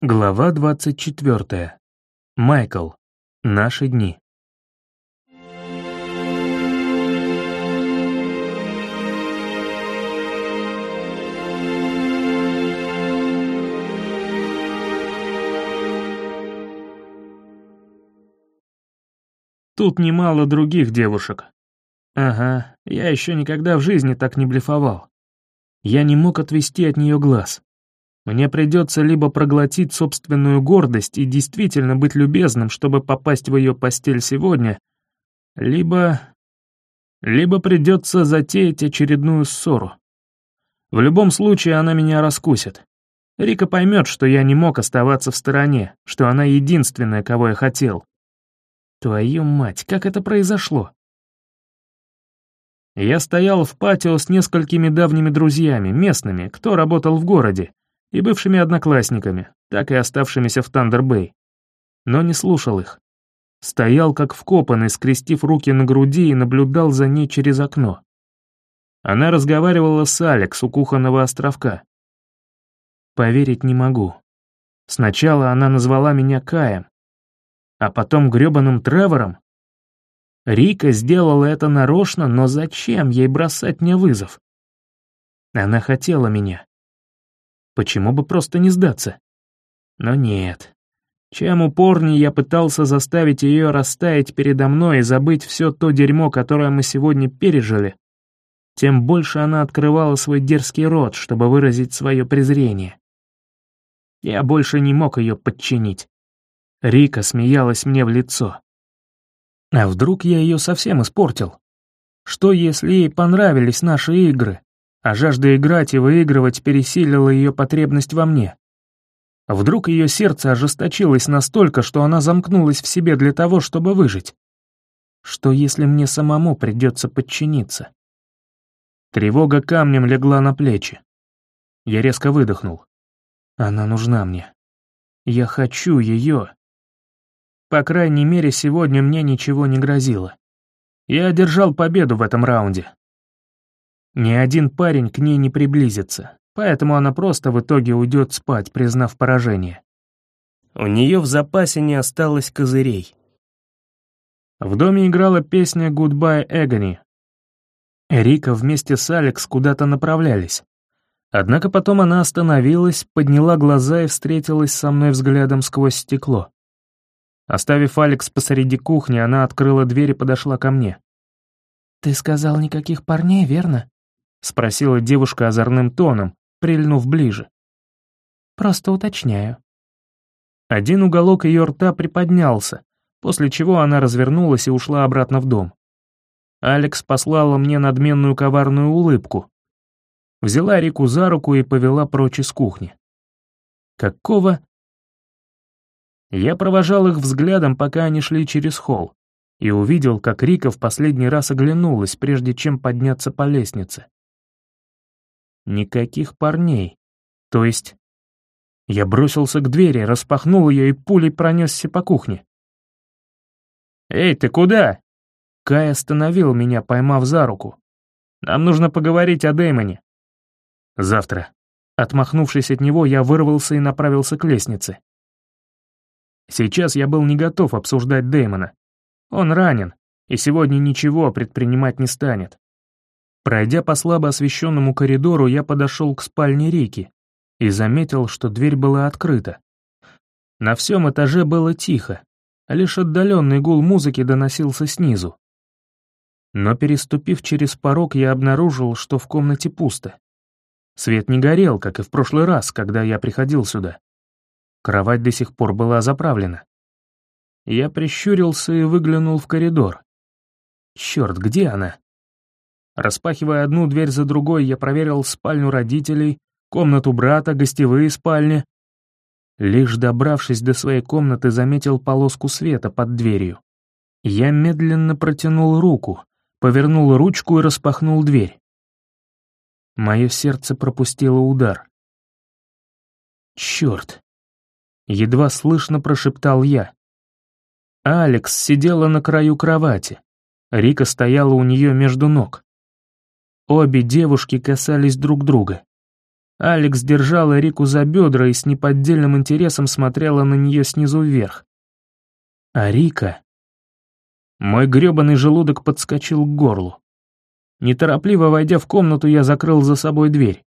Глава 24. Майкл. Наши дни. Тут немало других девушек. Ага, я еще никогда в жизни так не блефовал. Я не мог отвести от нее глаз. Мне придется либо проглотить собственную гордость и действительно быть любезным, чтобы попасть в ее постель сегодня, либо... либо придется затеять очередную ссору. В любом случае она меня раскусит. Рика поймет, что я не мог оставаться в стороне, что она единственная, кого я хотел. Твою мать, как это произошло? Я стоял в патио с несколькими давними друзьями, местными, кто работал в городе, и бывшими одноклассниками, так и оставшимися в Тандер-Бэй. Но не слушал их. Стоял как вкопанный, скрестив руки на груди и наблюдал за ней через окно. Она разговаривала с Алекс у кухонного островка. Поверить не могу. Сначала она назвала меня Каем, а потом грёбаным Тревором. Рика сделала это нарочно, но зачем ей бросать мне вызов? Она хотела меня. Почему бы просто не сдаться? Но нет. Чем упорнее я пытался заставить ее растаять передо мной и забыть все то дерьмо, которое мы сегодня пережили, тем больше она открывала свой дерзкий рот, чтобы выразить свое презрение. Я больше не мог ее подчинить. Рика смеялась мне в лицо. А вдруг я ее совсем испортил? Что, если ей понравились наши игры, а жажда играть и выигрывать пересилила ее потребность во мне. Вдруг ее сердце ожесточилось настолько, что она замкнулась в себе для того, чтобы выжить. Что если мне самому придется подчиниться? Тревога камнем легла на плечи. Я резко выдохнул. Она нужна мне. Я хочу ее. По крайней мере, сегодня мне ничего не грозило. Я одержал победу в этом раунде, ни один парень к ней не приблизится, поэтому она просто в итоге уйдет спать, признав поражение. У нее в запасе не осталось козырей. В доме играла песня «Goodbye, Эгони». Эрика вместе с Алекс куда-то направлялись. Однако потом она остановилась, подняла глаза и встретилась со мной взглядом сквозь стекло. Оставив Алекс посреди кухни, она открыла дверь и подошла ко мне. «Ты сказал никаких парней, верно?» — спросила девушка озорным тоном, прильнув ближе. «Просто уточняю». Один уголок ее рта приподнялся, после чего она развернулась и ушла обратно в дом. Алекс послала мне надменную коварную улыбку. Взяла Рику за руку и повела прочь из кухни. Какого? Я провожал их взглядом, пока они шли через холл, и увидел, как Рика в последний раз оглянулась, прежде чем подняться по лестнице. Никаких парней. То есть... Я бросился к двери, распахнул ее и пулей пронесся по кухне. «Эй, ты куда?» Кай остановил меня, поймав за руку. «Нам нужно поговорить о Дэймоне». «Завтра». Отмахнувшись от него, я вырвался и направился к лестнице. Сейчас я был не готов обсуждать Дэймона. Он ранен, и сегодня ничего предпринимать не станет. Пройдя по слабо освещенному коридору, я подошел к спальне Рики и заметил, что дверь была открыта. На всем этаже было тихо, лишь отдаленный гул музыки доносился снизу. Но переступив через порог, я обнаружил, что в комнате пусто. Свет не горел, как и в прошлый раз, когда я приходил сюда. Кровать до сих пор была заправлена. Я прищурился и выглянул в коридор. Черт, где она? Распахивая одну дверь за другой, я проверил спальню родителей, комнату брата, гостевые спальни. Лишь добравшись до своей комнаты, заметил полоску света под дверью. Я медленно протянул руку, повернул ручку и распахнул дверь. Мое сердце пропустило удар. «Черт!» Едва слышно прошептал я. Алекс сидела на краю кровати. Рика стояла у нее между ног. Обе девушки касались друг друга. Алекс держала Рику за бедра и с неподдельным интересом смотрела на нее снизу вверх. А Рика... Мой грёбаный желудок подскочил к горлу. Неторопливо войдя в комнату, я закрыл за собой дверь.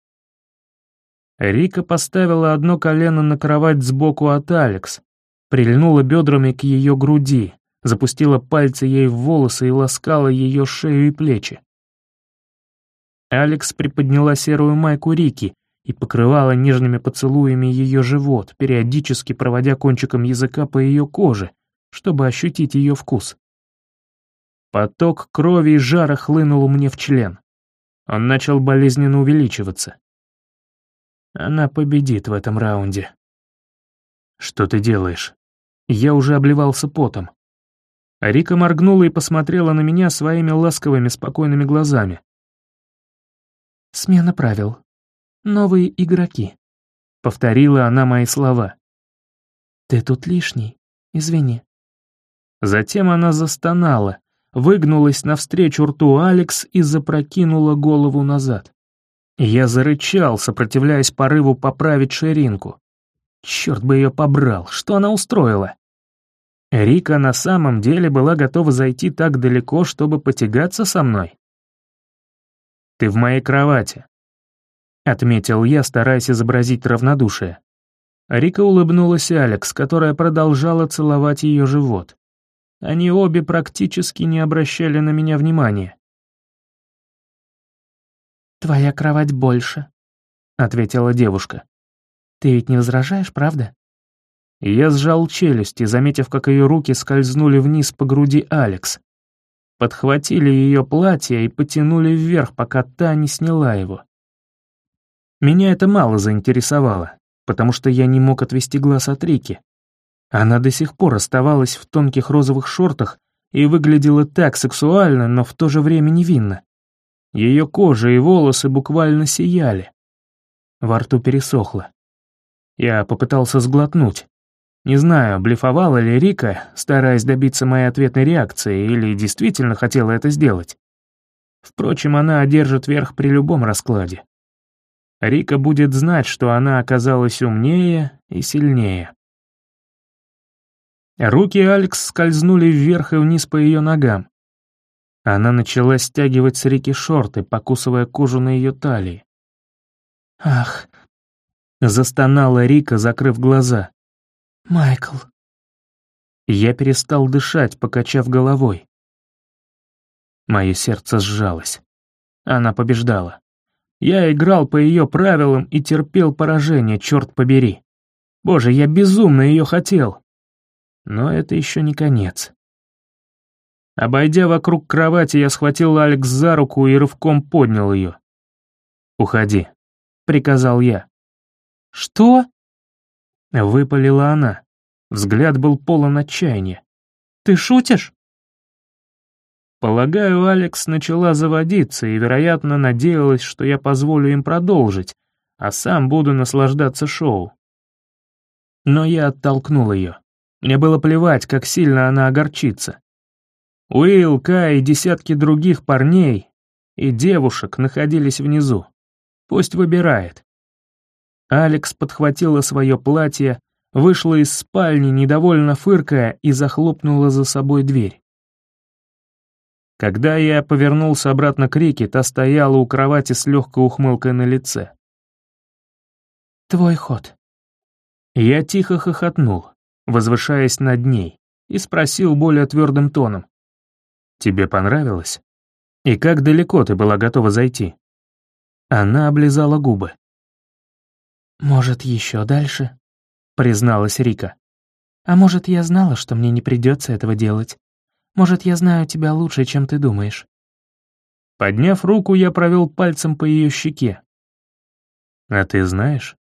Рика поставила одно колено на кровать сбоку от Алекс, прильнула бедрами к ее груди, запустила пальцы ей в волосы и ласкала ее шею и плечи. Алекс приподняла серую майку Рики и покрывала нежными поцелуями ее живот, периодически проводя кончиком языка по ее коже, чтобы ощутить ее вкус. Поток крови и жара хлынул мне в член. Он начал болезненно увеличиваться. Она победит в этом раунде. «Что ты делаешь?» Я уже обливался потом. Рика моргнула и посмотрела на меня своими ласковыми, спокойными глазами. «Смена правил. Новые игроки», — повторила она мои слова. «Ты тут лишний, извини». Затем она застонала, выгнулась навстречу рту Алекс и запрокинула голову назад. Я зарычал, сопротивляясь порыву поправить ширинку. Черт бы ее побрал, что она устроила? Рика на самом деле была готова зайти так далеко, чтобы потягаться со мной. «Ты в моей кровати», — отметил я, стараясь изобразить равнодушие. Рика улыбнулась Алекс, которая продолжала целовать ее живот. Они обе практически не обращали на меня внимания. «Твоя кровать больше», — ответила девушка. «Ты ведь не возражаешь, правда?» Я сжал челюсти, заметив, как ее руки скользнули вниз по груди Алекс. Подхватили ее платье и потянули вверх, пока та не сняла его. Меня это мало заинтересовало, потому что я не мог отвести глаз от Рики. Она до сих пор оставалась в тонких розовых шортах и выглядела так сексуально, но в то же время невинно. Ее кожа и волосы буквально сияли. Во рту пересохло. Я попытался сглотнуть. Не знаю, блефовала ли Рика, стараясь добиться моей ответной реакции, или действительно хотела это сделать. Впрочем, она одержит верх при любом раскладе. Рика будет знать, что она оказалась умнее и сильнее. Руки Алекс скользнули вверх и вниз по ее ногам. Она начала стягивать с Рики шорты, покусывая кожу на ее талии. «Ах!» — застонала Рика, закрыв глаза. «Майкл!» Я перестал дышать, покачав головой. Мое сердце сжалось. Она побеждала. Я играл по ее правилам и терпел поражение, черт побери. Боже, я безумно ее хотел. Но это еще не конец. Обойдя вокруг кровати, я схватил Алекс за руку и рывком поднял ее. «Уходи», — приказал я. «Что?» — выпалила она. Взгляд был полон отчаяния. «Ты шутишь?» Полагаю, Алекс начала заводиться и, вероятно, надеялась, что я позволю им продолжить, а сам буду наслаждаться шоу. Но я оттолкнул ее. Мне было плевать, как сильно она огорчится. Уилл, Кай и десятки других парней и девушек находились внизу. Пусть выбирает. Алекс подхватила свое платье, вышла из спальни, недовольно фыркая, и захлопнула за собой дверь. Когда я повернулся обратно к Рике, та стояла у кровати с легкой ухмылкой на лице. «Твой ход». Я тихо хохотнул возвышаясь над ней, и спросил более твердым тоном. «Тебе понравилось? И как далеко ты была готова зайти?» Она облизала губы. «Может, еще дальше?» — призналась Рика. «А может, я знала, что мне не придется этого делать? Может, я знаю тебя лучше, чем ты думаешь?» Подняв руку, я провел пальцем по ее щеке. «А ты знаешь?»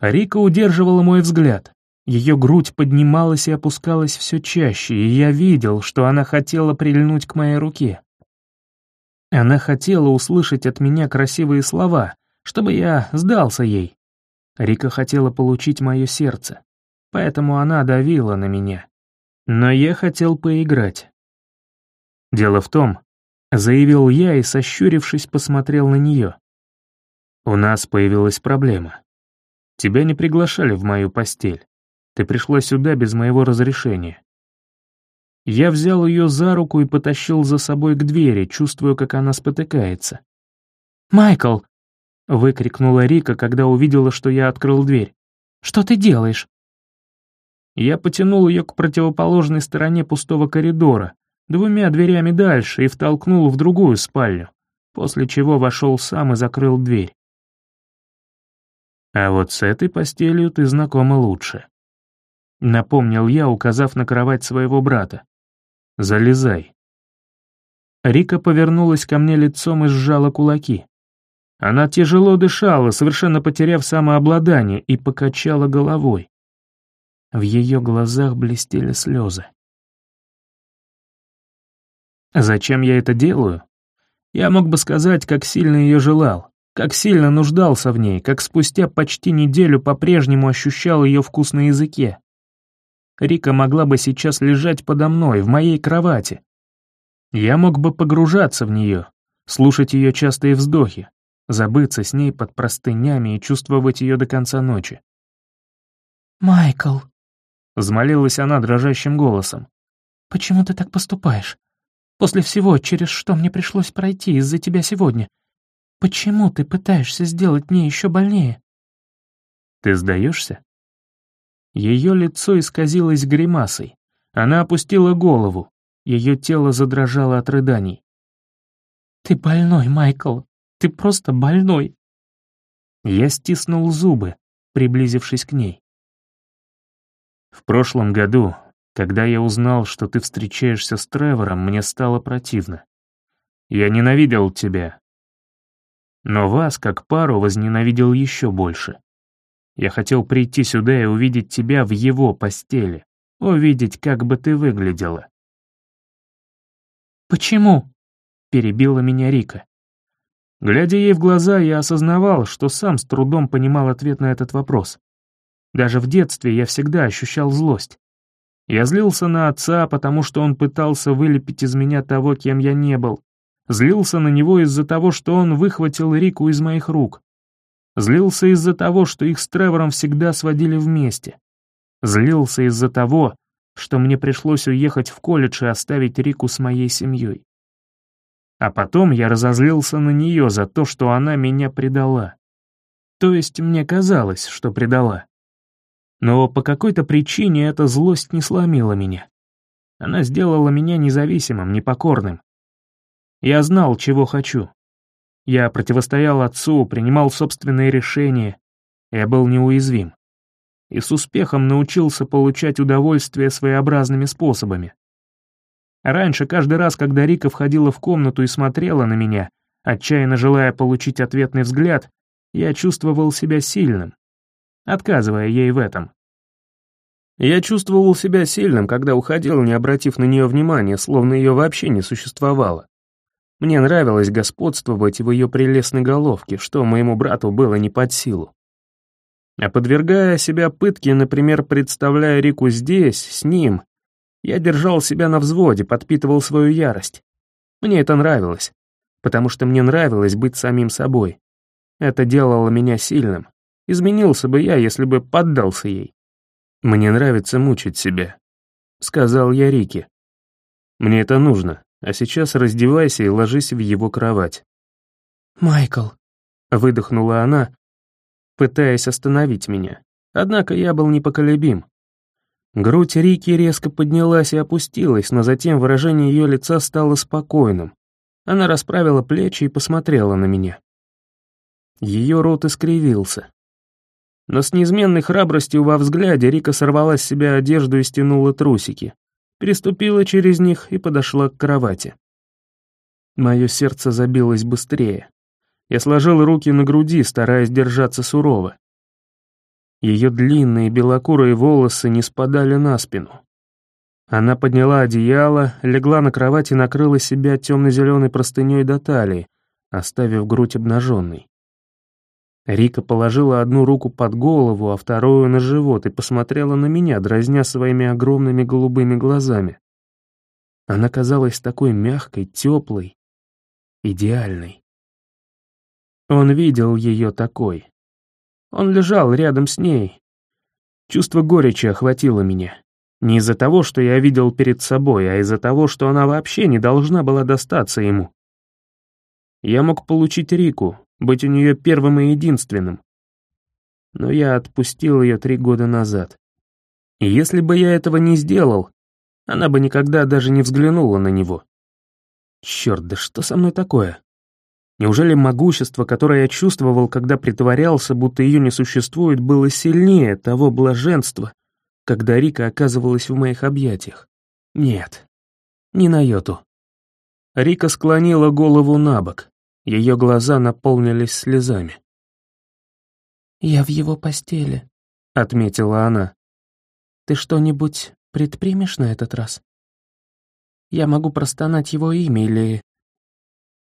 Рика удерживала мой взгляд. Ее грудь поднималась и опускалась все чаще, и я видел, что она хотела прильнуть к моей руке. Она хотела услышать от меня красивые слова, чтобы я сдался ей. Рика хотела получить мое сердце, поэтому она давила на меня. Но я хотел поиграть. Дело в том, заявил я и, сощурившись, посмотрел на нее. У нас появилась проблема. Тебя не приглашали в мою постель. Ты пришла сюда без моего разрешения. Я взял ее за руку и потащил за собой к двери, чувствуя, как она спотыкается. «Майкл!» — выкрикнула Рика, когда увидела, что я открыл дверь. «Что ты делаешь?» Я потянул ее к противоположной стороне пустого коридора, двумя дверями дальше, и втолкнул в другую спальню, после чего вошел сам и закрыл дверь. «А вот с этой постелью ты знакома лучше», — напомнил я, указав на кровать своего брата. «Залезай». Рика повернулась ко мне лицом и сжала кулаки. Она тяжело дышала, совершенно потеряв самообладание, и покачала головой. В ее глазах блестели слезы. Зачем я это делаю? Я мог бы сказать, как сильно ее желал, как сильно нуждался в ней, как спустя почти неделю по-прежнему ощущал ее вкус на языке. Рика могла бы сейчас лежать подо мной, в моей кровати. Я мог бы погружаться в нее, слушать ее частые вздохи, забыться с ней под простынями и чувствовать ее до конца ночи. «Майкл», — взмолилась она дрожащим голосом, — «почему ты так поступаешь? После всего, через что мне пришлось пройти из-за тебя сегодня. Почему ты пытаешься сделать мне еще больнее?» «Ты сдаешься?» Ее лицо исказилось гримасой. Она опустила голову. Ее тело задрожало от рыданий. «Ты больной, Майкл. Ты просто больной!» Я стиснул зубы, приблизившись к ней. В прошлом году, когда я узнал, что ты встречаешься с Тревором, мне стало противно. Я ненавидел тебя. Но вас, как пару, возненавидел еще больше. Я хотел прийти сюда и увидеть тебя в его постели, увидеть, как бы ты выглядела. «Почему?» — перебила меня Рика. Глядя ей в глаза, я осознавал, что сам с трудом понимал ответ на этот вопрос. Даже в детстве я всегда ощущал злость. Я злился на отца, потому что он пытался вылепить из меня того, кем я не был. Злился на него из-за того, что он выхватил Рику из моих рук. Злился из-за того, что их с Тревором всегда сводили вместе. Злился из-за того, что мне пришлось уехать в колледж и оставить Рику с моей семьей. А потом я разозлился на нее за то, что она меня предала. То есть мне казалось, что предала. Но по какой-то причине эта злость не сломила меня. Она сделала меня независимым, непокорным. Я знал, чего хочу. Я противостоял отцу, принимал собственные решения. Я был неуязвим. И с успехом научился получать удовольствие своеобразными способами. Раньше, каждый раз, когда Рика входила в комнату и смотрела на меня, отчаянно желая получить ответный взгляд, я чувствовал себя сильным, отказывая ей в этом. Я чувствовал себя сильным, когда уходил, не обратив на нее внимания, словно ее вообще не существовало. Мне нравилось господствовать в ее прелестной головке, что моему брату было не под силу. А подвергая себя пытке, например, представляя Рику здесь, с ним, я держал себя на взводе, подпитывал свою ярость. Мне это нравилось, потому что мне нравилось быть самим собой. Это делало меня сильным. Изменился бы я, если бы поддался ей. «Мне нравится мучить себя», — сказал я Рике. «Мне это нужно, а сейчас раздевайся и ложись в его кровать». «Майкл», — выдохнула она, пытаясь остановить меня. Однако я был непоколебим. Грудь Рики резко поднялась и опустилась, но затем выражение ее лица стало спокойным. Она расправила плечи и посмотрела на меня. Ее рот искривился. Но с неизменной храбростью во взгляде Рика сорвала с себя одежду и стянула трусики, переступила через них и подошла к кровати. Мое сердце забилось быстрее. Я сложил руки на груди, стараясь держаться сурово. Ее длинные белокурые волосы не спадали на спину. Она подняла одеяло, легла на кровать и накрыла себя темно-зеленой простыней до талии, оставив грудь обнаженной. Рика положила одну руку под голову, а вторую на живот и посмотрела на меня, дразня своими огромными голубыми глазами. Она казалась такой мягкой, теплой, идеальной. Он видел ее такой. Он лежал рядом с ней. Чувство горечи охватило меня. Не из-за того, что я видел перед собой, а из-за того, что она вообще не должна была достаться ему. Я мог получить Рику, быть у нее первым и единственным. Но я отпустил ее три года назад. И если бы я этого не сделал, она бы никогда даже не взглянула на него. Черт, да что со мной такое? Неужели могущество, которое я чувствовал, когда притворялся, будто ее не существует, было сильнее того блаженства, когда Рика оказывалась в моих объятиях? Нет, не на йоту. Рика склонила голову на бок, ее глаза наполнились слезами. «Я в его постели», — отметила она. «Ты что-нибудь предпримешь на этот раз? Я могу простонать его имя или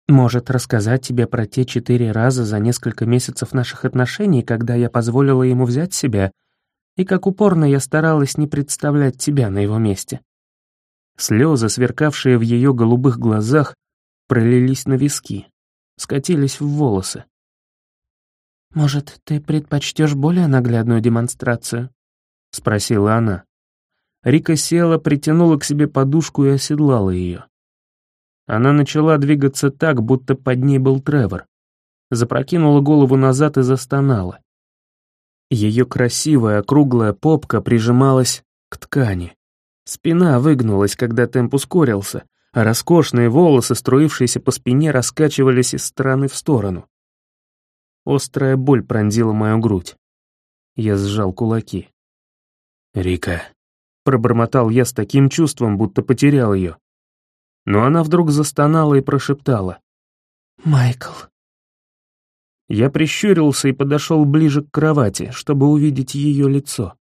может, рассказать тебе про те четыре раза за несколько месяцев наших отношений, когда я позволила ему взять себя, и как упорно я старалась не представлять тебя на его месте. Слезы, сверкавшие в ее голубых глазах, пролились на виски, скатились в волосы. «Может, ты предпочтешь более наглядную демонстрацию?» — спросила она. Рика села, притянула к себе подушку и оседлала ее. Она начала двигаться так, будто под ней был Тревор. Запрокинула голову назад и застонала. Ее красивая округлая попка прижималась к ткани. Спина выгнулась, когда темп ускорился, а роскошные волосы, струившиеся по спине, раскачивались из стороны в сторону. Острая боль пронзила мою грудь. Я сжал кулаки. «Рика», — пробормотал я с таким чувством, будто потерял ее но она вдруг застонала и прошептала. «Майкл». Я прищурился и подошел ближе к кровати, чтобы увидеть ее лицо.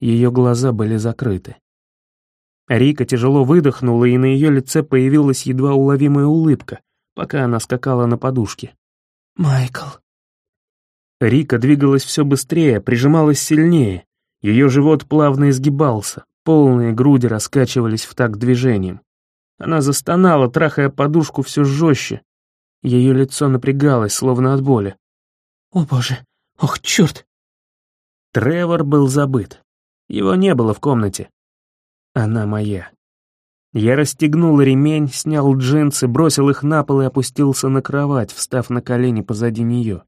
Ее глаза были закрыты. Рика тяжело выдохнула, и на ее лице появилась едва уловимая улыбка, пока она скакала на подушке. «Майкл». Рика двигалась все быстрее, прижималась сильнее. Ее живот плавно изгибался, полные груди раскачивались в такт движением. Она застонала, трахая подушку все жестче. Ее лицо напрягалось, словно от боли. «О боже! Ох, черт!» Тревор был забыт. Его не было в комнате. Она моя. Я расстегнул ремень, снял джинсы, бросил их на пол и опустился на кровать, встав на колени позади нее.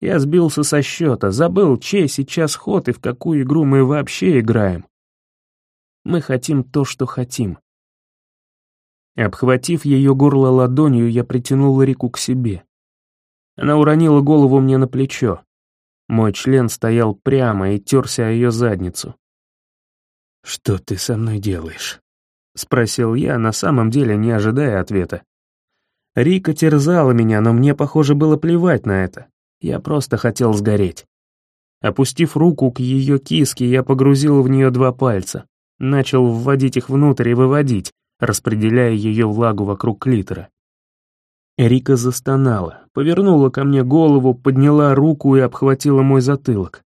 Я сбился со счета, забыл, чей сейчас ход и в какую игру мы вообще играем. Мы хотим то, что хотим. Обхватив ее горло ладонью, я притянул Рику к себе. Она уронила голову мне на плечо. Мой член стоял прямо и терся о ее задницу. «Что ты со мной делаешь?» — спросил я, на самом деле не ожидая ответа. Рика терзала меня, но мне, похоже, было плевать на это. Я просто хотел сгореть. Опустив руку к ее киске, я погрузил в нее два пальца. Начал вводить их внутрь и выводить, распределяя ее влагу вокруг клитора. Эрика застонала, повернула ко мне голову, подняла руку и обхватила мой затылок.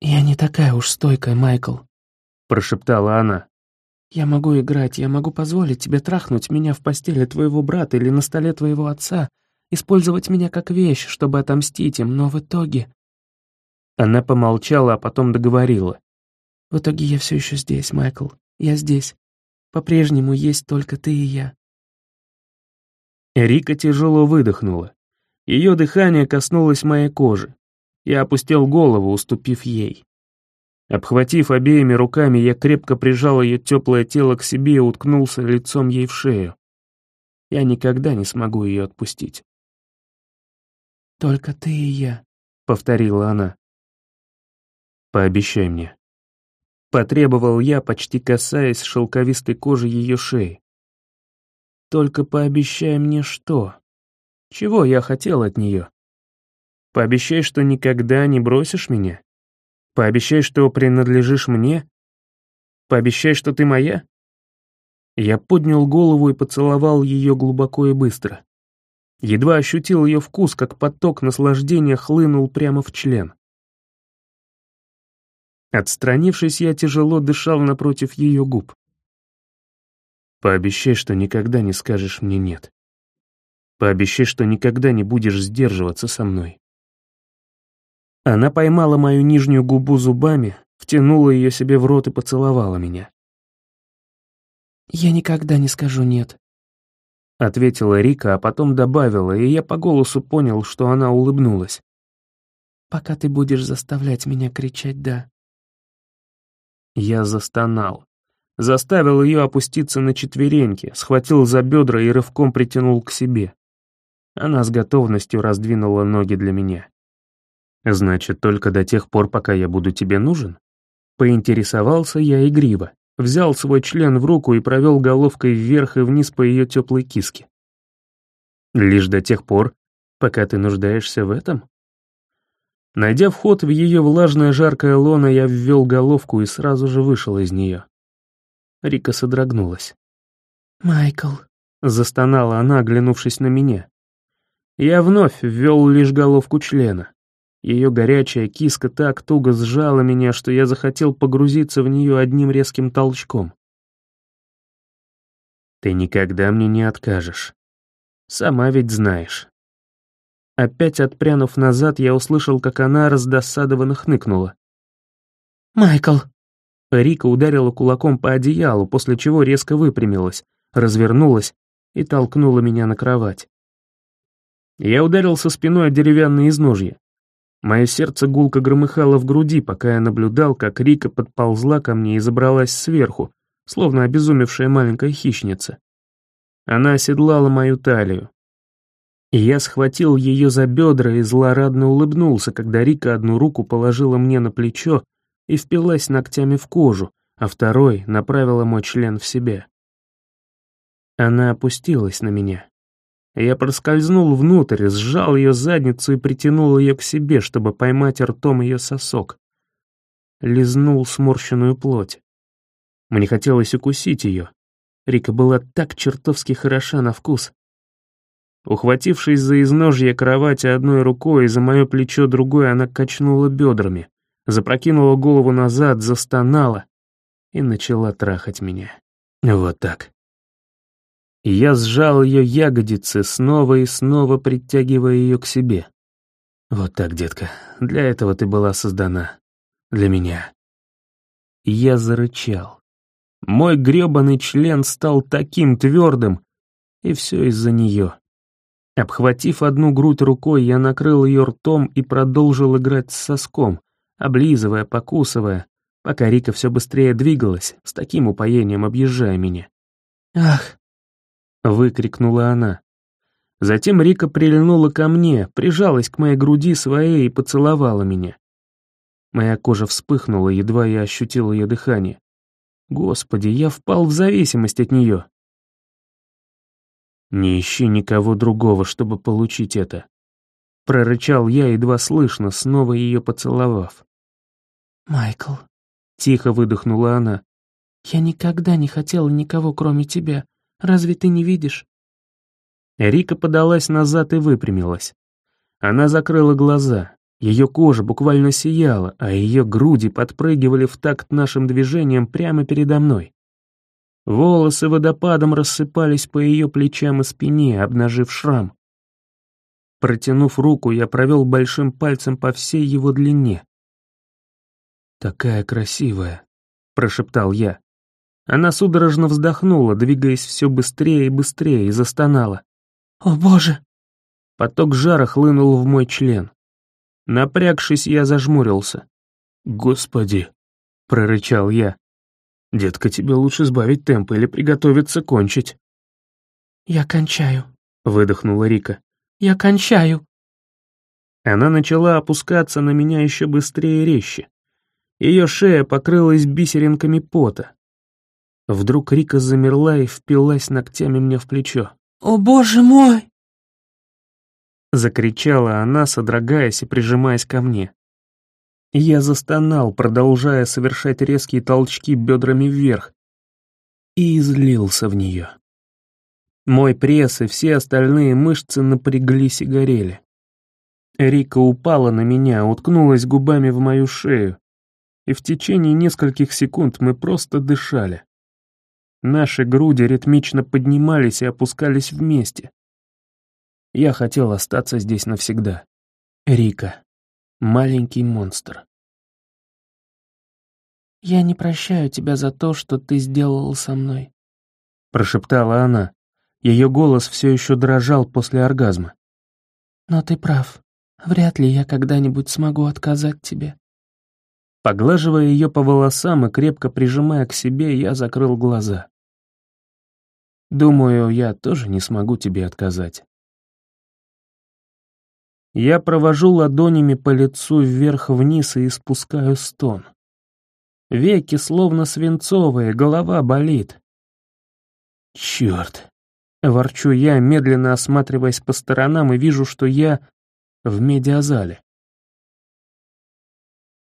«Я не такая уж стойкая, Майкл», — прошептала она. «Я могу играть, я могу позволить тебе трахнуть меня в постели твоего брата или на столе твоего отца, использовать меня как вещь, чтобы отомстить им, но в итоге...» Она помолчала, а потом договорила. «В итоге я все еще здесь, Майкл. Я здесь. По-прежнему есть только ты и я». Рика тяжело выдохнула. Ее дыхание коснулось моей кожи. Я опустил голову, уступив ей. Обхватив обеими руками, я крепко прижал ее теплое тело к себе и уткнулся лицом ей в шею. Я никогда не смогу ее отпустить. «Только ты и я», — повторила она. «Пообещай мне», Потребовал я, почти касаясь шелковистой кожи ее шеи. Только пообещай мне что? Чего я хотел от нее? Пообещай, что никогда не бросишь меня? Пообещай, что принадлежишь мне? Пообещай, что ты моя? Я поднял голову и поцеловал ее глубоко и быстро. Едва ощутил ее вкус, как поток наслаждения хлынул прямо в член. Отстранившись, я тяжело дышал напротив ее губ. «Пообещай, что никогда не скажешь мне «нет». Пообещай, что никогда не будешь сдерживаться со мной. Она поймала мою нижнюю губу зубами, втянула ее себе в рот и поцеловала меня. «Я никогда не скажу «нет», — ответила Рика, а потом добавила, и я по голосу понял, что она улыбнулась. «Пока ты будешь заставлять меня кричать «да». Я застонал. Заставил ее опуститься на четвереньки, схватил за бедра и рывком притянул к себе. Она с готовностью раздвинула ноги для меня. «Значит, только до тех пор, пока я буду тебе нужен?» Поинтересовался я игриво, взял свой член в руку и провел головкой вверх и вниз по ее теплой киске. «Лишь до тех пор, пока ты нуждаешься в этом?» Найдя вход в ее влажное жаркое лоно, я ввел головку и сразу же вышел из нее. Рика содрогнулась. «Майкл», — застонала она, оглянувшись на меня. Я вновь ввел лишь головку члена. Ее горячая киска так туго сжала меня, что я захотел погрузиться в нее одним резким толчком. «Ты никогда мне не откажешь. Сама ведь знаешь». Опять отпрянув назад, я услышал, как она раздосадованно хныкнула. «Майкл!» Рика ударила кулаком по одеялу, после чего резко выпрямилась, развернулась и толкнула меня на кровать. Я ударился спиной о деревянные изножья. Мое сердце гулко громыхало в груди, пока я наблюдал, как Рика подползла ко мне и забралась сверху, словно обезумевшая маленькая хищница. Она оседлала мою талию. Я схватил ее за бедра и злорадно улыбнулся, когда Рика одну руку положила мне на плечо и впилась ногтями в кожу, а второй направила мой член в себя. Она опустилась на меня. Я проскользнул внутрь, сжал ее задницу и притянул ее к себе, чтобы поймать ртом ее сосок. Лизнул сморщенную плоть. Мне хотелось укусить ее. Рика была так чертовски хороша на вкус. Ухватившись за изножье кровати одной рукой и за мое плечо другой, она качнула бедрами, запрокинула голову назад, застонала и начала трахать меня. Вот так я сжал ее ягодицы, снова и снова притягивая ее к себе. Вот так, детка, для этого ты была создана. Для меня. я зарычал. Мой гребаный член стал таким твердым, и все из-за нее. Обхватив одну грудь рукой, я накрыл ее ртом и продолжил играть с соском, облизывая, покусывая, пока Рика все быстрее двигалась, с таким упоением объезжая меня. «Ах!» — выкрикнула она. Затем Рика прильнула ко мне, прижалась к моей груди своей и поцеловала меня. Моя кожа вспыхнула, едва я ощутил ее дыхание. Господи, я впал в зависимость от нее. «Не ищи никого другого, чтобы получить это», — прорычал я, едва слышно, снова ее поцеловав. «Майкл», — тихо выдохнула она, — «я никогда не хотела никого, кроме тебя. Разве ты не видишь?» Рика подалась назад и выпрямилась. Она закрыла глаза, ее кожа буквально сияла, а ее груди подпрыгивали в такт нашим движениям прямо передо мной. Волосы водопадом рассыпались по ее плечам и спине, обнажив шрам. Протянув руку, я провел большим пальцем по всей его длине. «Такая красивая», — прошептал я. Она судорожно вздохнула, двигаясь все быстрее и быстрее, и застонала. «О, Боже!» Поток жара хлынул в мой член. Напрягшись, я зажмурился. «Господи!» — прорычал я. «Детка, тебе лучше сбавить темп или приготовиться кончить». «Я кончаю», — выдохнула Рика. «Я кончаю». Она начала опускаться на меня еще быстрее и резче. Ее шея покрылась бисеринками пота, Вдруг Рика замерла и впилась ногтями мне в плечо. «О, боже мой!» Закричала она, содрогаясь и прижимаясь ко мне. Я застонал, продолжая совершать резкие толчки бедрами вверх, и излился в нее. Мой пресс и все остальные мышцы напряглись и горели. Рика упала на меня, уткнулась губами в мою шею, и в течение нескольких секунд мы просто дышали. Наши груди ритмично поднимались и опускались вместе. Я хотел остаться здесь навсегда. Рика. Маленький монстр. «Я не прощаю тебя за то, что ты сделал со мной», — прошептала она. Ее голос все еще дрожал после оргазма. «Но ты прав. Вряд ли я когда-нибудь смогу отказать тебе». Поглаживая ее по волосам и крепко прижимая к себе, я закрыл глаза. Думаю, я тоже не смогу тебе отказать. Я провожу ладонями по лицу вверх-вниз и испускаю стон. Веки словно свинцовые, голова болит. Черт. Ворчу я, медленно осматриваясь по сторонам, и вижу, что я в медиазале.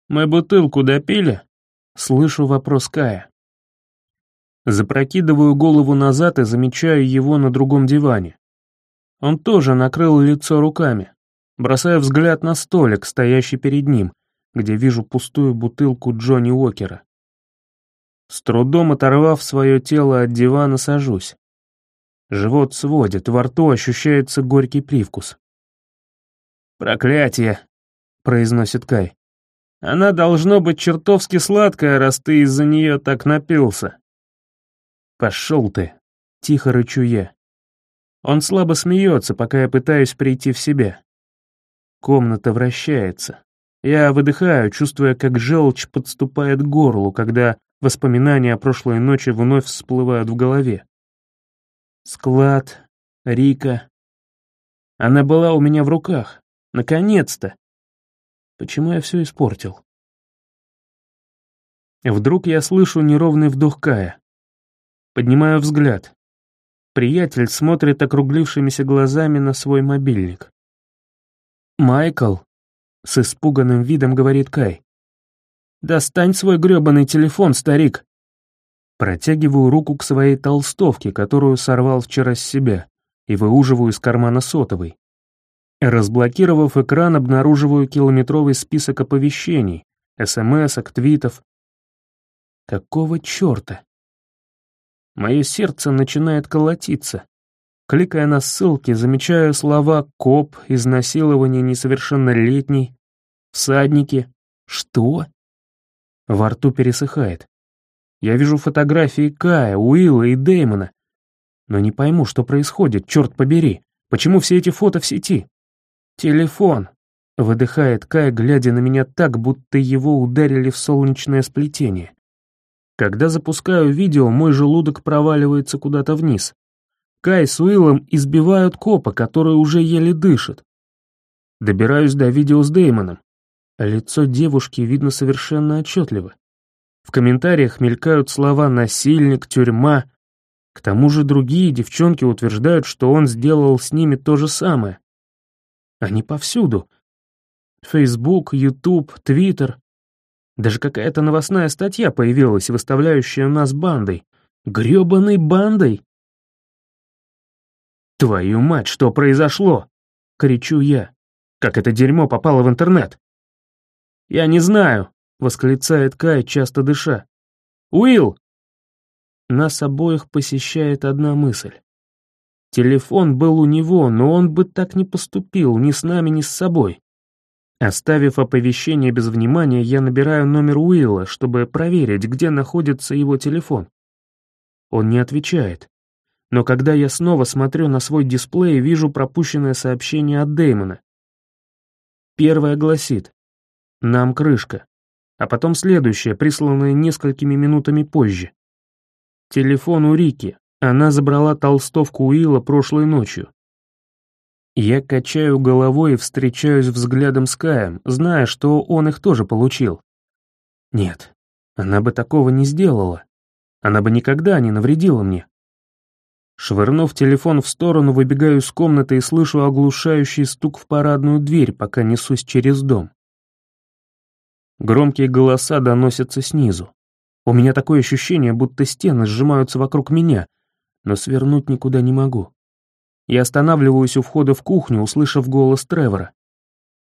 «Мы бутылку допили?» Слышу вопрос Кая. Запрокидываю голову назад и замечаю его на другом диване. Он тоже накрыл лицо руками. Бросаю взгляд на столик, стоящий перед ним, где вижу пустую бутылку Джонни Уокера. С трудом оторвав свое тело от дивана, сажусь. Живот сводит, во рту ощущается горький привкус. «Проклятие!» — произносит Кай. «Она должно быть чертовски сладкая, раз ты из-за нее так напился». «Пошел ты!» — тихо рычу я. Он слабо смеется, пока я пытаюсь прийти в себя. Комната вращается. Я выдыхаю, чувствуя, как желчь подступает к горлу, когда воспоминания о прошлой ночи вновь всплывают в голове. Склад, Рика. Она была у меня в руках. Наконец-то. Почему я все испортил? Вдруг я слышу неровный вдох Кая. Поднимаю взгляд. Приятель смотрит округлившимися глазами на свой мобильник. «Майкл», — с испуганным видом говорит Кай. «Достань свой грёбаный телефон, старик!» Протягиваю руку к своей толстовке, которую сорвал вчера с себя, и выуживаю из кармана сотовый. Разблокировав экран, обнаруживаю километровый список оповещений, смс-ок, твитов. Какого чёрта? Мое сердце начинает колотиться. Кликая на ссылки, замечаю слова «коп», «изнасилование несовершеннолетней», «всадники». Что? Во рту пересыхает. Я вижу фотографии Кая, Уилла и Дэймона. Но не пойму, что происходит, черт побери. Почему все эти фото в сети? Телефон. Выдыхает Кай, глядя на меня так, будто его ударили в солнечное сплетение. Когда запускаю видео, мой желудок проваливается куда-то вниз. Кай с Уиллом избивают копа, который уже еле дышит. Добираюсь до видео с Деймоном. Лицо девушки видно совершенно отчетливо. В комментариях мелькают слова «насильник», «тюрьма». К тому же другие девчонки утверждают, что он сделал с ними то же самое. Они повсюду. Facebook, YouTube, Twitter. Даже какая-то новостная статья появилась, выставляющая нас бандой. грёбаной бандой! «Твою мать, что произошло?» — кричу я. «Как это дерьмо попало в интернет?» «Я не знаю», — восклицает Кай, часто дыша. «Уилл!» Нас обоих посещает одна мысль. Телефон был у него, но он бы так не поступил ни с нами, ни с собой. Оставив оповещение без внимания, я набираю номер Уилла, чтобы проверить, где находится его телефон. Он не отвечает. Но когда я снова смотрю на свой дисплей, вижу пропущенное сообщение от Дэймона. Первое гласит «Нам крышка», а потом следующее, присланное несколькими минутами позже. Телефон у Рики, она забрала толстовку Уилла прошлой ночью. Я качаю головой и встречаюсь взглядом с Каем, зная, что он их тоже получил. Нет, она бы такого не сделала. Она бы никогда не навредила мне. Швырнув телефон в сторону, выбегаю из комнаты и слышу оглушающий стук в парадную дверь, пока несусь через дом. Громкие голоса доносятся снизу. У меня такое ощущение, будто стены сжимаются вокруг меня, но свернуть никуда не могу. Я останавливаюсь у входа в кухню, услышав голос Тревора.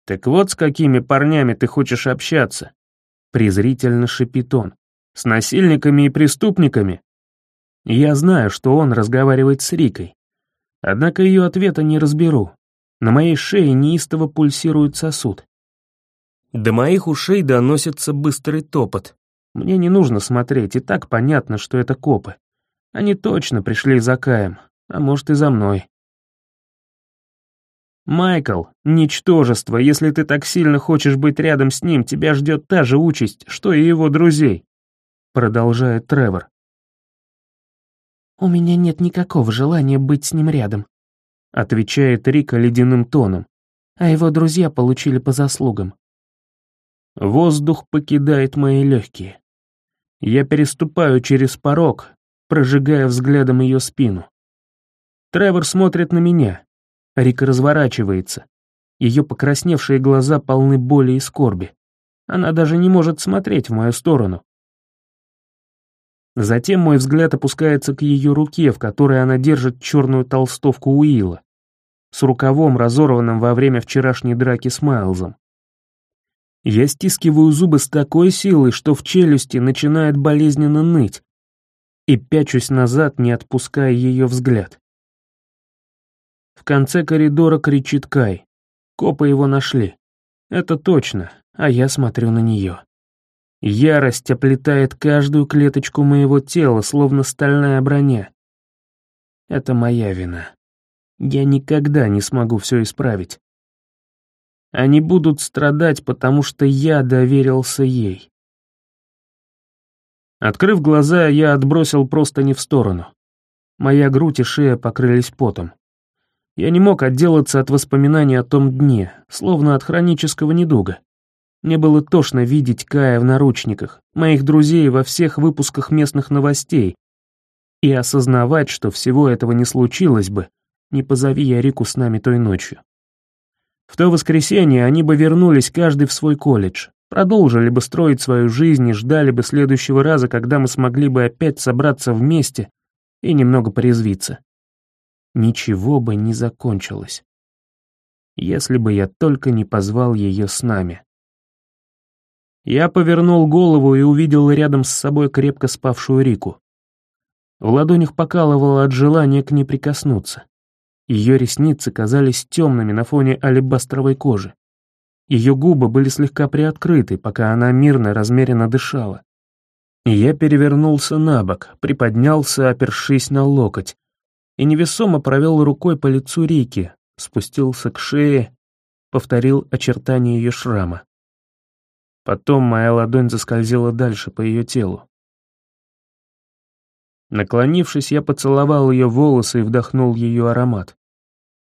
«Так вот с какими парнями ты хочешь общаться?» Презрительно шипит он. «С насильниками и преступниками?» Я знаю, что он разговаривает с Рикой. Однако ее ответа не разберу. На моей шее неистово пульсирует сосуд. До моих ушей доносится быстрый топот. Мне не нужно смотреть, и так понятно, что это копы. Они точно пришли за Каем, а может и за мной. «Майкл, ничтожество, если ты так сильно хочешь быть рядом с ним, тебя ждет та же участь, что и его друзей», — продолжает Тревор. «У меня нет никакого желания быть с ним рядом», — отвечает Рика ледяным тоном, а его друзья получили по заслугам. Воздух покидает мои легкие. Я переступаю через порог, прожигая взглядом ее спину. Тревор смотрит на меня, Рика разворачивается. Ее покрасневшие глаза полны боли и скорби. Она даже не может смотреть в мою сторону. Затем мой взгляд опускается к ее руке, в которой она держит черную толстовку Уилла, с рукавом, разорванным во время вчерашней драки с Майлзом. Я стискиваю зубы с такой силой, что в челюсти начинает болезненно ныть, и пячусь назад, не отпуская ее взгляд. В конце коридора кричит Кай. Копы его нашли. Это точно, а я смотрю на нее. Ярость оплетает каждую клеточку моего тела, словно стальная броня. Это моя вина. Я никогда не смогу все исправить. Они будут страдать, потому что я доверился ей. Открыв глаза, я отбросил просто не в сторону. Моя грудь и шея покрылись потом. Я не мог отделаться от воспоминаний о том дне, словно от хронического недуга. Мне было тошно видеть Кая в наручниках, моих друзей во всех выпусках местных новостей, и осознавать, что всего этого не случилось бы, не позови я Рику с нами той ночью. В то воскресенье они бы вернулись каждый в свой колледж, продолжили бы строить свою жизнь и ждали бы следующего раза, когда мы смогли бы опять собраться вместе и немного порезвиться ничего бы не закончилось. Если бы я только не позвал ее с нами. Я повернул голову и увидел рядом с собой крепко спавшую Рику. В ладонях покалывало от желания к ней прикоснуться. Ее ресницы казались темными на фоне алебастровой кожи. Ее губы были слегка приоткрыты, пока она мирно, размеренно дышала. Я перевернулся на бок, приподнялся, опершись на локоть, и невесомо провел рукой по лицу Рики, спустился к шее, повторил очертания ее шрама. Потом моя ладонь заскользила дальше по ее телу. Наклонившись, я поцеловал ее волосы и вдохнул ее аромат.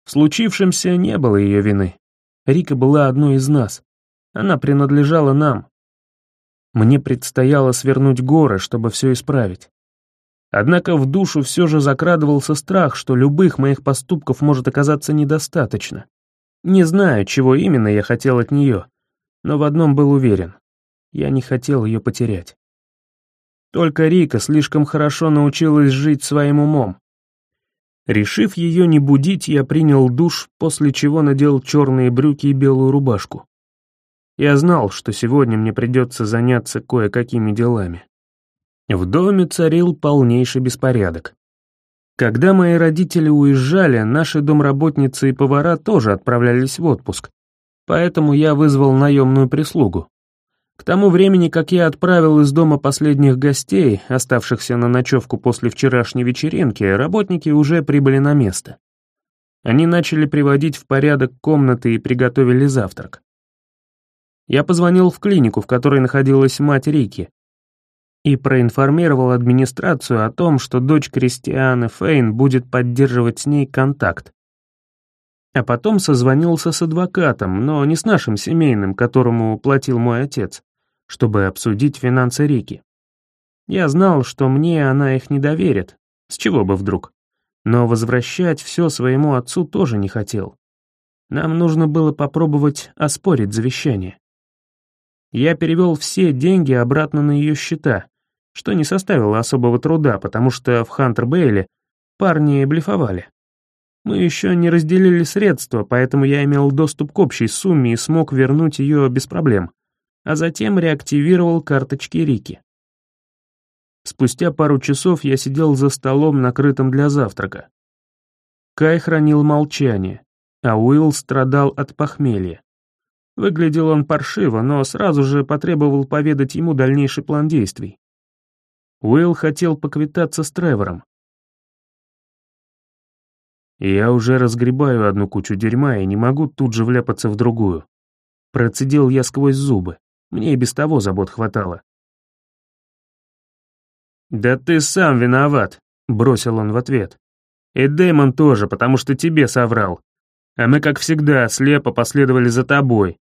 В случившемся не было ее вины. Рика была одной из нас. Она принадлежала нам. Мне предстояло свернуть горы, чтобы все исправить. Однако в душу все же закрадывался страх, что любых моих поступков может оказаться недостаточно. Не знаю, чего именно я хотел от нее, но в одном был уверен. Я не хотел ее потерять. Только Рика слишком хорошо научилась жить своим умом. Решив ее не будить, я принял душ, после чего надел черные брюки и белую рубашку. Я знал, что сегодня мне придется заняться кое-какими делами. В доме царил полнейший беспорядок. Когда мои родители уезжали, наши домработницы и повара тоже отправлялись в отпуск, поэтому я вызвал наемную прислугу. К тому времени, как я отправил из дома последних гостей, оставшихся на ночевку после вчерашней вечеринки, работники уже прибыли на место. Они начали приводить в порядок комнаты и приготовили завтрак. Я позвонил в клинику, в которой находилась мать Рики, и проинформировал администрацию о том, что дочь Кристианы Фейн будет поддерживать с ней контакт. А потом созвонился с адвокатом, но не с нашим семейным, которому платил мой отец, чтобы обсудить финансы Рики. Я знал, что мне она их не доверит, с чего бы вдруг. Но возвращать все своему отцу тоже не хотел. Нам нужно было попробовать оспорить завещание. Я перевел все деньги обратно на ее счета, что не составило особого труда, потому что в Хантер-Бейле парни блефовали. Мы еще не разделили средства, поэтому я имел доступ к общей сумме и смог вернуть ее без проблем, а затем реактивировал карточки Рики. Спустя пару часов я сидел за столом, накрытым для завтрака. Кай хранил молчание. а Уилл страдал от похмелья. Выглядел он паршиво, но сразу же потребовал поведать ему дальнейший план действий. Уилл хотел поквитаться с Тревором. «Я уже разгребаю одну кучу дерьма и не могу тут же вляпаться в другую». Процедил я сквозь зубы. Мне и без того забот хватало. «Да ты сам виноват», — бросил он в ответ. «И Дэймон тоже, потому что тебе соврал. А мы, как всегда, слепо последовали за тобой».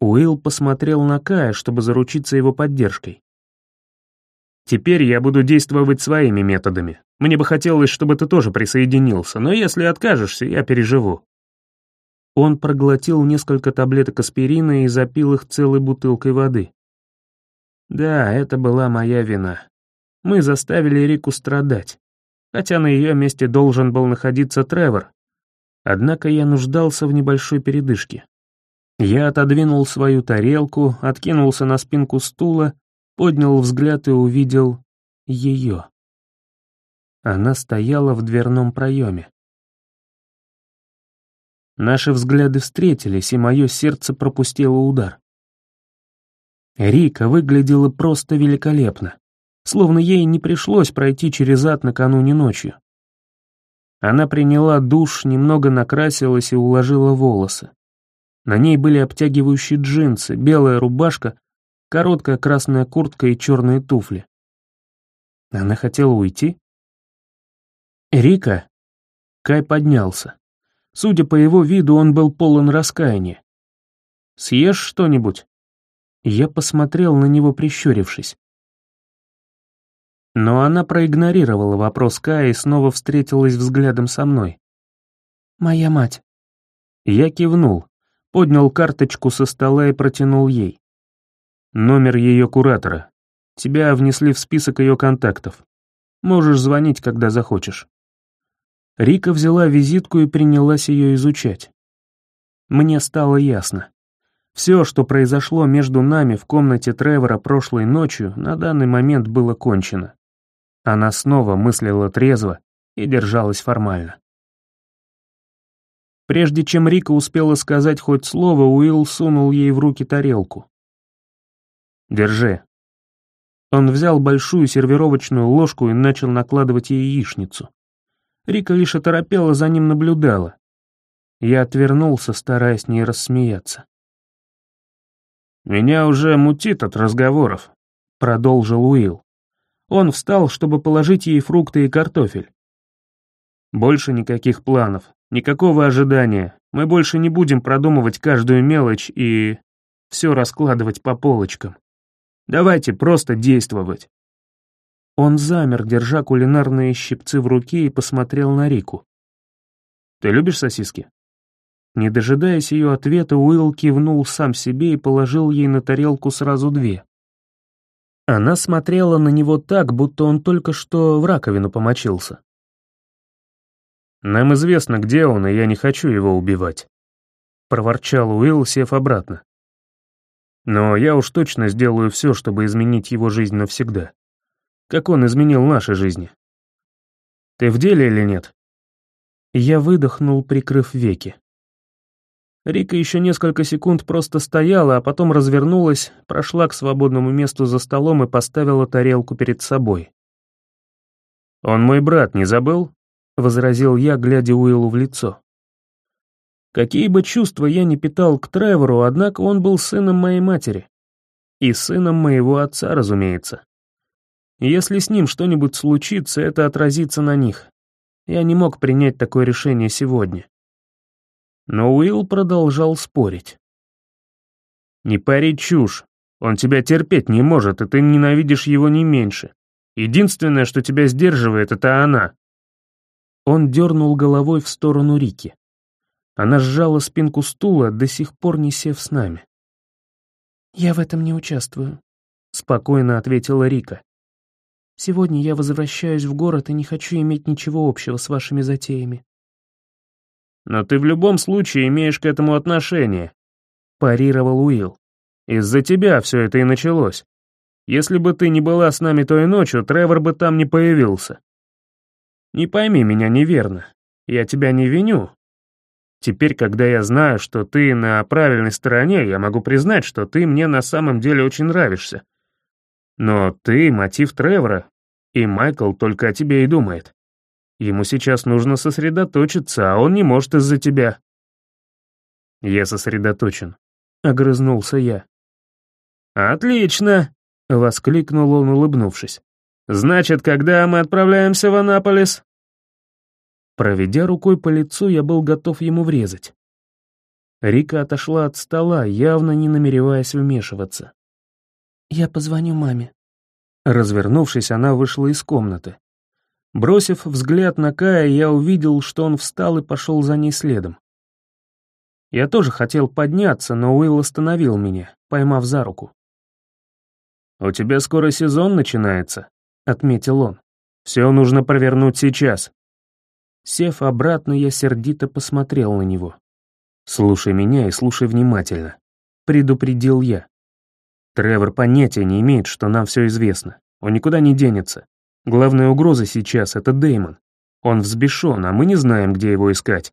Уилл посмотрел на Кая, чтобы заручиться его поддержкой. «Теперь я буду действовать своими методами. Мне бы хотелось, чтобы ты тоже присоединился, но если откажешься, я переживу». Он проглотил несколько таблеток аспирина и запил их целой бутылкой воды. Да, это была моя вина. Мы заставили Рику страдать, хотя на ее месте должен был находиться Тревор. Однако я нуждался в небольшой передышке. Я отодвинул свою тарелку, откинулся на спинку стула, поднял взгляд и увидел ее. Она стояла в дверном проеме. Наши взгляды встретились, и мое сердце пропустило удар. Рика выглядела просто великолепно словно ей не пришлось пройти через ад накануне ночью. Она приняла душ, немного накрасилась и уложила волосы. На ней были обтягивающие джинсы, белая рубашка, короткая красная куртка и черные туфли. Она хотела уйти? «Рика?» Кай поднялся. Судя по его виду, он был полон раскаяния. «Съешь что-нибудь?» Я посмотрел на него, прищурившись. Но она проигнорировала вопрос Кая и снова встретилась взглядом со мной. «Моя мать». Я кивнул, поднял карточку со стола и протянул ей. «Номер ее куратора. Тебя внесли в список ее контактов. Можешь звонить, когда захочешь». Рика взяла визитку и принялась ее изучать. Мне стало ясно. Все, что произошло между нами в комнате Тревора прошлой ночью, на данный момент было кончено. Она снова мыслила трезво и держалась формально. Прежде чем Рика успела сказать хоть слово, Уилл сунул ей в руки тарелку. «Держи». Он взял большую сервировочную ложку и начал накладывать ей яичницу. Рика лишь оторопела за ним наблюдала. Я отвернулся, стараясь не рассмеяться. «Меня уже мутит от разговоров», — продолжил Уилл. Он встал, чтобы положить ей фрукты и картофель. Больше никаких планов, никакого ожидания. Мы больше не будем продумывать каждую мелочь и все раскладывать по полочкам. Давайте просто действовать. Он замер, держа кулинарные щипцы в руке и посмотрел на Рику. «Ты любишь сосиски?» Не дожидаясь ее ответа, Уилл кивнул сам себе и положил ей на тарелку сразу две. Она смотрела на него так, будто он только что в раковину помочился. «Нам известно, где он, и я не хочу его убивать», — проворчал Уилл, сев обратно. «Но я уж точно сделаю все, чтобы изменить его жизнь навсегда. Как он изменил наши жизни. Ты в деле или нет?» Я выдохнул, прикрыв веки. Рика еще несколько секунд просто стояла, а потом развернулась, прошла к свободному месту за столом и поставила тарелку перед собой. «Он мой брат, не забыл?» — возразил я, глядя Уиллу в лицо. Какие бы чувства я ни питал к Тревору, однако он был сыном моей матери. И сыном моего отца, разумеется. Если с ним что-нибудь случится, это отразится на них. Я не мог принять такое решение сегодня. Но Уилл продолжал спорить. «Не пари чушь. Он тебя терпеть не может, и ты ненавидишь его не меньше. Единственное, что тебя сдерживает, это она». Он дернул головой в сторону Рики. Она сжала спинку стула, до сих пор не сев с нами. «Я в этом не участвую», — спокойно ответила Рика. «Сегодня я возвращаюсь в город и не хочу иметь ничего общего с вашими затеями. Но ты в любом случае имеешь к этому отношение», — парировал Уилл. «Из-за тебя все это и началось. Если бы ты не была с нами той ночью, Тревор бы там не появился. Не пойми меня неверно. Я тебя не виню. Теперь, когда я знаю, что ты на правильной стороне, я могу признать, что ты мне на самом деле очень нравишься. Но ты — мотив Тревора, и Майкл только о тебе и думает. Ему сейчас нужно сосредоточиться, а он не может из-за тебя». «Я сосредоточен», — огрызнулся я. «Отлично!» — воскликнул он, улыбнувшись. «Значит, когда мы отправляемся в Анаполис?» Проведя рукой по лицу, я был готов ему врезать. Рика отошла от стола, явно не намереваясь вмешиваться. «Я позвоню маме». Развернувшись, она вышла из комнаты. Бросив взгляд на Кая, я увидел, что он встал и пошел за ней следом. Я тоже хотел подняться, но Уилл остановил меня, поймав за руку. «У тебя скоро сезон начинается», — отметил он. «Все нужно провернуть сейчас». Сев обратно, я сердито посмотрел на него. «Слушай меня и слушай внимательно», — предупредил я. Тревор понятия не имеет, что нам все известно. Он никуда не денется. Главная угроза сейчас — это Деймон. Он взбешен, а мы не знаем, где его искать.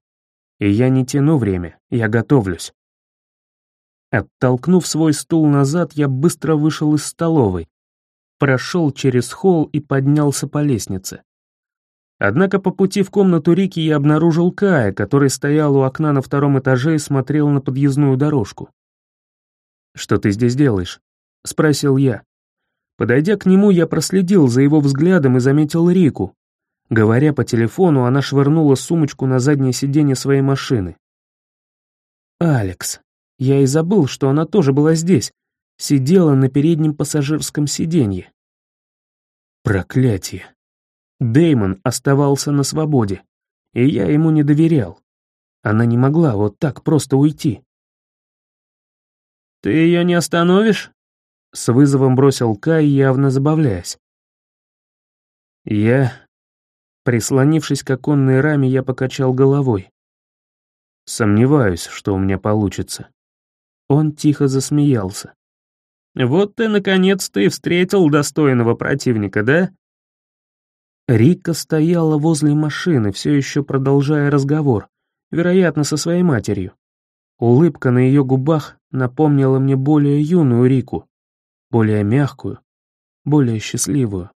И я не тяну время, я готовлюсь. Оттолкнув свой стул назад, я быстро вышел из столовой, прошел через холл и поднялся по лестнице. Однако по пути в комнату Рики я обнаружил Кая, который стоял у окна на втором этаже и смотрел на подъездную дорожку. «Что ты здесь делаешь?» — спросил я. Подойдя к нему, я проследил за его взглядом и заметил Рику. Говоря по телефону, она швырнула сумочку на заднее сиденье своей машины. «Алекс. Я и забыл, что она тоже была здесь. Сидела на переднем пассажирском сиденье». Проклятие. Деймон оставался на свободе, и я ему не доверял. Она не могла вот так просто уйти. «Ты ее не остановишь?» С вызовом бросил Кай, явно забавляясь. Я... Прислонившись к оконной раме, я покачал головой. Сомневаюсь, что у меня получится. Он тихо засмеялся. «Вот ты, наконец-то, и встретил достойного противника, да?» Рика стояла возле машины, все еще продолжая разговор, вероятно, со своей матерью. Улыбка на ее губах напомнила мне более юную Рику, более мягкую, более счастливую.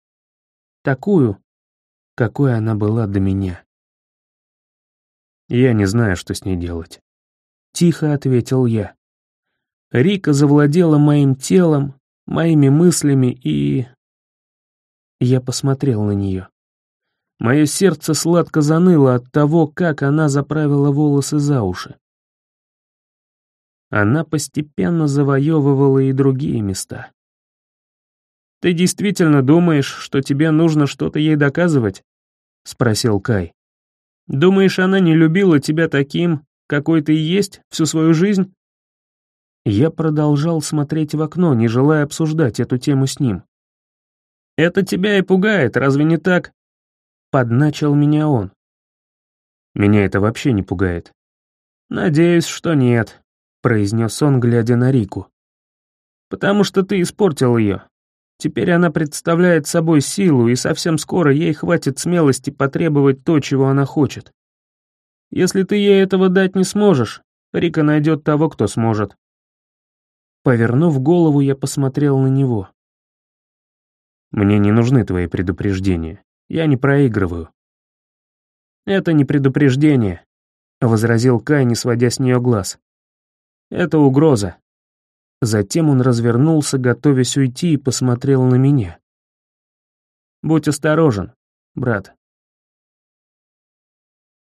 Такую, какой она была до меня. Я не знаю, что с ней делать. Тихо ответил я. Рика завладела моим телом, моими мыслями и... Я посмотрел на нее. Мое сердце сладко заныло от того, как она заправила волосы за уши. Она постепенно завоевывала и другие места. «Ты действительно думаешь, что тебе нужно что-то ей доказывать?» — спросил Кай. «Думаешь, она не любила тебя таким, какой ты есть всю свою жизнь?» Я продолжал смотреть в окно, не желая обсуждать эту тему с ним. «Это тебя и пугает, разве не так?» Подначил меня он. «Меня это вообще не пугает». «Надеюсь, что нет», — произнес он, глядя на Рику. «Потому что ты испортил ее, Теперь она представляет собой силу, и совсем скоро ей хватит смелости потребовать то, чего она хочет. Если ты ей этого дать не сможешь, Рика найдет того, кто сможет. Повернув голову, я посмотрел на него. «Мне не нужны твои предупреждения. Я не проигрываю». «Это не предупреждение», — возразил Кай, не сводя с нее глаз. «Это угроза. Затем он развернулся, готовясь уйти, и посмотрел на меня. «Будь осторожен, брат.